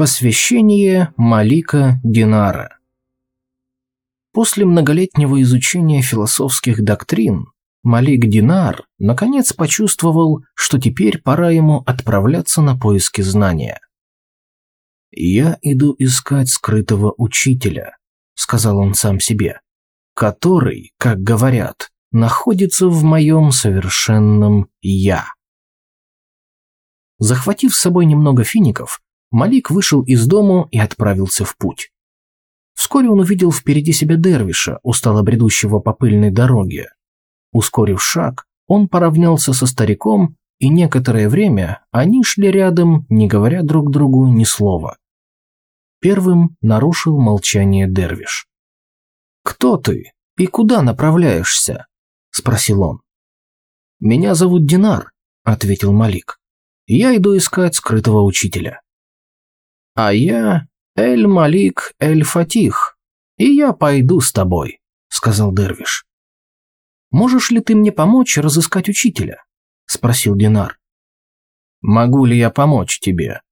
Посвящение Малика Динара После многолетнего изучения философских доктрин Малик Динар наконец почувствовал, что теперь пора ему отправляться на поиски знания. «Я иду искать скрытого учителя», — сказал он сам себе, «который, как говорят, находится в моем совершенном «я». Захватив с собой немного фиников, Малик вышел из дому и отправился в путь. Вскоре он увидел впереди себя Дервиша, устало бредущего по пыльной дороге. Ускорив шаг, он поравнялся со стариком, и некоторое время они шли рядом, не говоря друг другу ни слова. Первым нарушил молчание Дервиш. «Кто ты и куда направляешься?» – спросил он. «Меня зовут Динар», – ответил Малик. «Я иду искать скрытого учителя». «А я Эль-Малик Эль-Фатих, и я пойду с тобой», – сказал Дервиш. «Можешь ли ты мне помочь разыскать учителя?» – спросил Динар. «Могу ли я помочь тебе?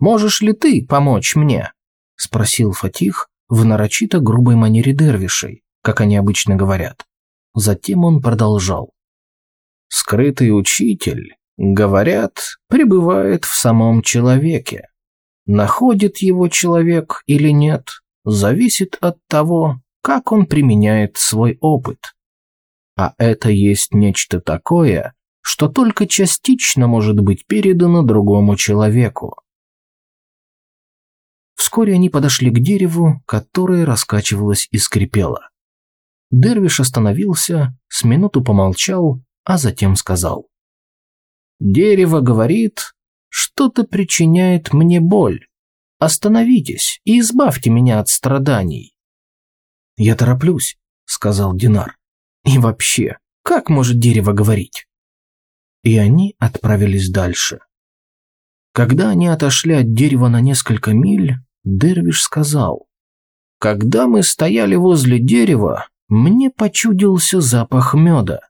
Можешь ли ты помочь мне?» – спросил Фатих в нарочито грубой манере дервишей, как они обычно говорят. Затем он продолжал. «Скрытый учитель, говорят, пребывает в самом человеке. Находит его человек или нет, зависит от того, как он применяет свой опыт. А это есть нечто такое, что только частично может быть передано другому человеку. Вскоре они подошли к дереву, которое раскачивалось и скрипело. Дервиш остановился, с минуту помолчал, а затем сказал. «Дерево говорит, что-то причиняет мне боль. Остановитесь и избавьте меня от страданий». «Я тороплюсь», — сказал Динар. «И вообще, как может дерево говорить?» И они отправились дальше. Когда они отошли от дерева на несколько миль, Дервиш сказал, «Когда мы стояли возле дерева, мне почудился запах меда.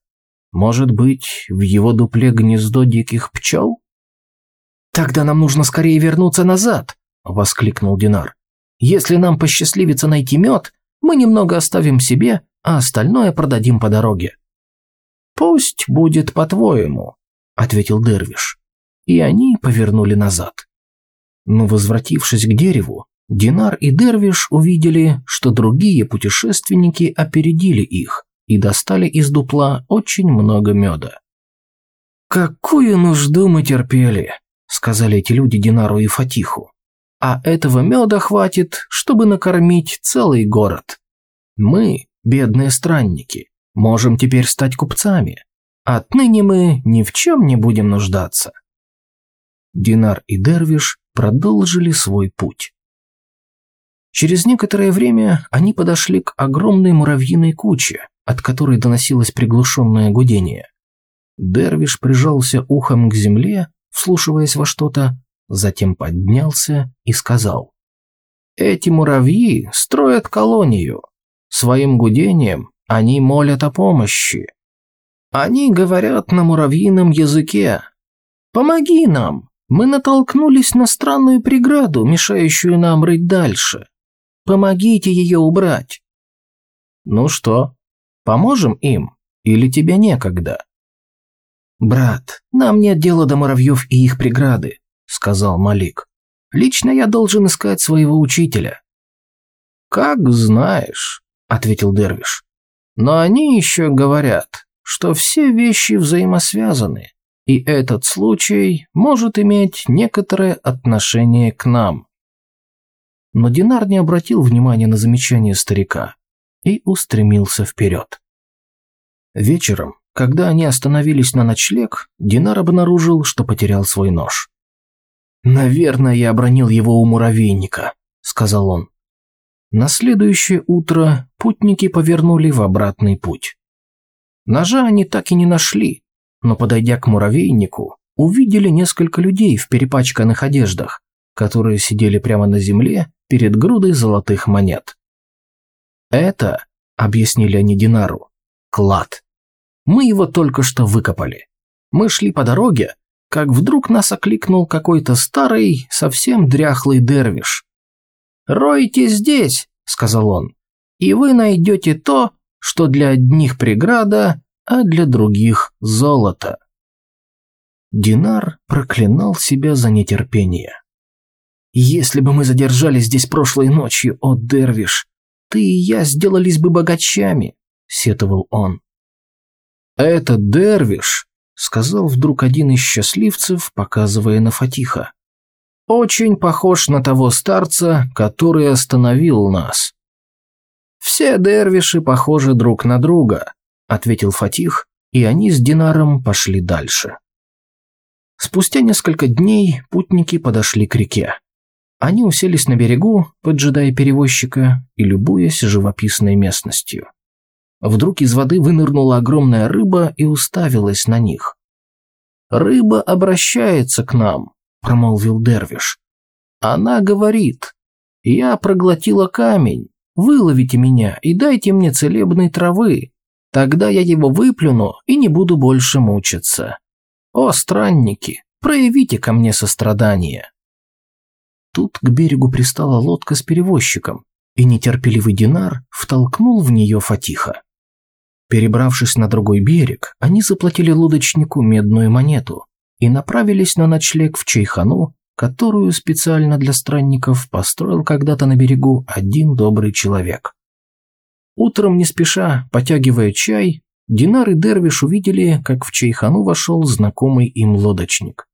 Может быть, в его дупле гнездо диких пчел?» «Тогда нам нужно скорее вернуться назад», — воскликнул Динар. «Если нам посчастливится найти мед, мы немного оставим себе, а остальное продадим по дороге». «Пусть будет по-твоему», — ответил Дервиш. И они повернули назад. Но возвратившись к дереву, Динар и Дервиш увидели, что другие путешественники опередили их и достали из дупла очень много меда. «Какую нужду мы терпели!» – сказали эти люди Динару и Фатиху. «А этого меда хватит, чтобы накормить целый город. Мы, бедные странники, можем теперь стать купцами. Отныне мы ни в чем не будем нуждаться». Динар и Дервиш продолжили свой путь. Через некоторое время они подошли к огромной муравьиной куче, от которой доносилось приглушенное гудение. Дервиш прижался ухом к земле, вслушиваясь во что-то, затем поднялся и сказал. «Эти муравьи строят колонию. Своим гудением они молят о помощи. Они говорят на муравьином языке. Помоги нам, мы натолкнулись на странную преграду, мешающую нам рыть дальше. Помогите ее убрать. Ну что, поможем им или тебе некогда? Брат, нам нет дела до муравьев и их преграды, сказал Малик. Лично я должен искать своего учителя. Как знаешь, ответил Дервиш. Но они еще говорят, что все вещи взаимосвязаны и этот случай может иметь некоторое отношение к нам. Но Динар не обратил внимания на замечание старика и устремился вперед. Вечером, когда они остановились на ночлег, Динар обнаружил, что потерял свой нож. «Наверное, я обронил его у муравейника», — сказал он. На следующее утро путники повернули в обратный путь. Ножа они так и не нашли, но подойдя к муравейнику, увидели несколько людей в перепачканных одеждах, которые сидели прямо на земле перед грудой золотых монет. «Это», — объяснили они Динару, — «клад. Мы его только что выкопали. Мы шли по дороге, как вдруг нас окликнул какой-то старый, совсем дряхлый дервиш. «Ройте здесь», — сказал он, — «и вы найдете то, что для одних преграда, а для других золото». Динар проклинал себя за нетерпение. «Если бы мы задержались здесь прошлой ночью, о, Дервиш, ты и я сделались бы богачами», — сетовал он. «Это Дервиш», — сказал вдруг один из счастливцев, показывая на Фатиха. «Очень похож на того старца, который остановил нас». «Все дервиши похожи друг на друга», — ответил Фатих, и они с Динаром пошли дальше. Спустя несколько дней путники подошли к реке. Они уселись на берегу, поджидая перевозчика и любуясь живописной местностью. Вдруг из воды вынырнула огромная рыба и уставилась на них. «Рыба обращается к нам», — промолвил Дервиш. «Она говорит, я проглотила камень, выловите меня и дайте мне целебной травы, тогда я его выплюну и не буду больше мучиться. О, странники, проявите ко мне сострадание». Тут к берегу пристала лодка с перевозчиком, и нетерпеливый Динар втолкнул в нее Фатиха. Перебравшись на другой берег, они заплатили лодочнику медную монету и направились на ночлег в Чайхану, которую специально для странников построил когда-то на берегу один добрый человек. Утром не спеша, потягивая чай, Динар и Дервиш увидели, как в Чайхану вошел знакомый им лодочник.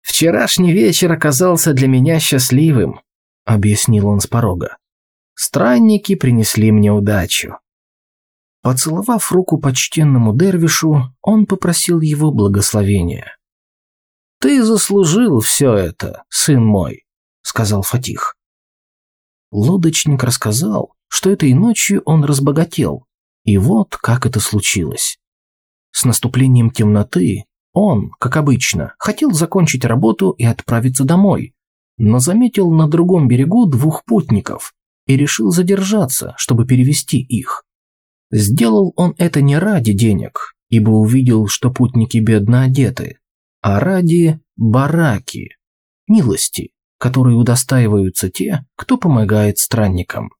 «Вчерашний вечер оказался для меня счастливым», — объяснил он с порога. «Странники принесли мне удачу». Поцеловав руку почтенному Дервишу, он попросил его благословения. «Ты заслужил все это, сын мой», — сказал Фатих. Лодочник рассказал, что этой ночью он разбогател, и вот как это случилось. С наступлением темноты он, как обычно, хотел закончить работу и отправиться домой, но заметил на другом берегу двух путников и решил задержаться, чтобы перевести их. Сделал он это не ради денег, ибо увидел, что путники бедно одеты, а ради бараки, милости, которые удостаиваются те, кто помогает странникам.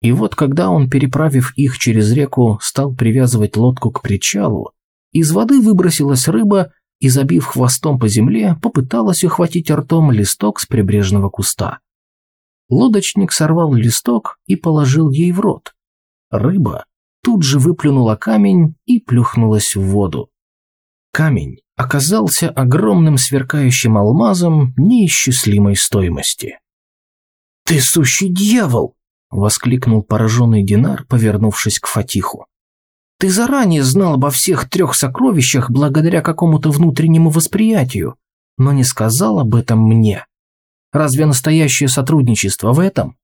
И вот когда он, переправив их через реку, стал привязывать лодку к причалу, из воды выбросилась рыба и, забив хвостом по земле, попыталась ухватить ртом листок с прибрежного куста. Лодочник сорвал листок и положил ей в рот. Рыба тут же выплюнула камень и плюхнулась в воду. Камень оказался огромным сверкающим алмазом неисчислимой стоимости. «Ты сущий дьявол!» – воскликнул пораженный Динар, повернувшись к Фатиху. Ты заранее знал обо всех трех сокровищах благодаря какому-то внутреннему восприятию, но не сказал об этом мне. Разве настоящее сотрудничество в этом?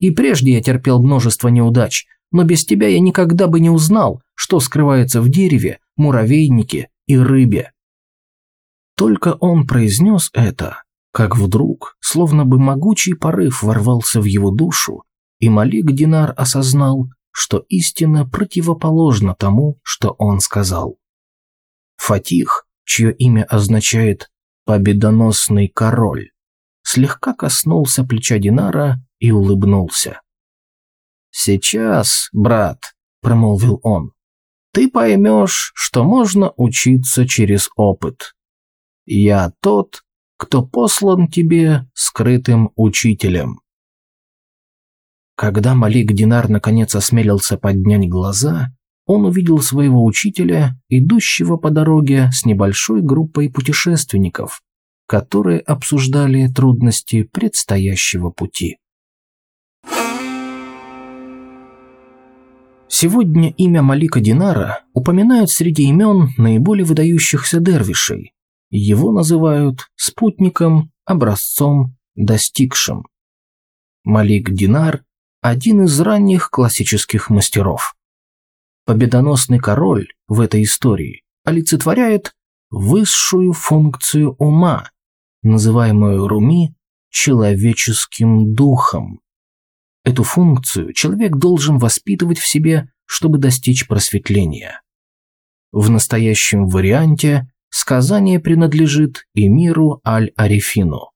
И прежде я терпел множество неудач, но без тебя я никогда бы не узнал, что скрывается в дереве, муравейнике и рыбе. Только он произнес это, как вдруг, словно бы могучий порыв ворвался в его душу, и Малик Динар осознал, что истина противоположна тому, что он сказал. Фатих, чье имя означает «победоносный король», слегка коснулся плеча Динара и улыбнулся. «Сейчас, брат», — промолвил он, — «ты поймешь, что можно учиться через опыт. Я тот, кто послан тебе скрытым учителем. Когда Малик Динар наконец осмелился поднять глаза, он увидел своего учителя, идущего по дороге с небольшой группой путешественников, которые обсуждали трудности предстоящего пути. Сегодня имя Малика Динара упоминают среди имен наиболее выдающихся дервишей. Его называют спутником, образцом, достигшим. Малик Динар один из ранних классических мастеров. Победоносный король в этой истории олицетворяет высшую функцию ума, называемую Руми человеческим духом. Эту функцию человек должен воспитывать в себе, чтобы достичь просветления. В настоящем варианте Сказание принадлежит эмиру Аль-Арифину.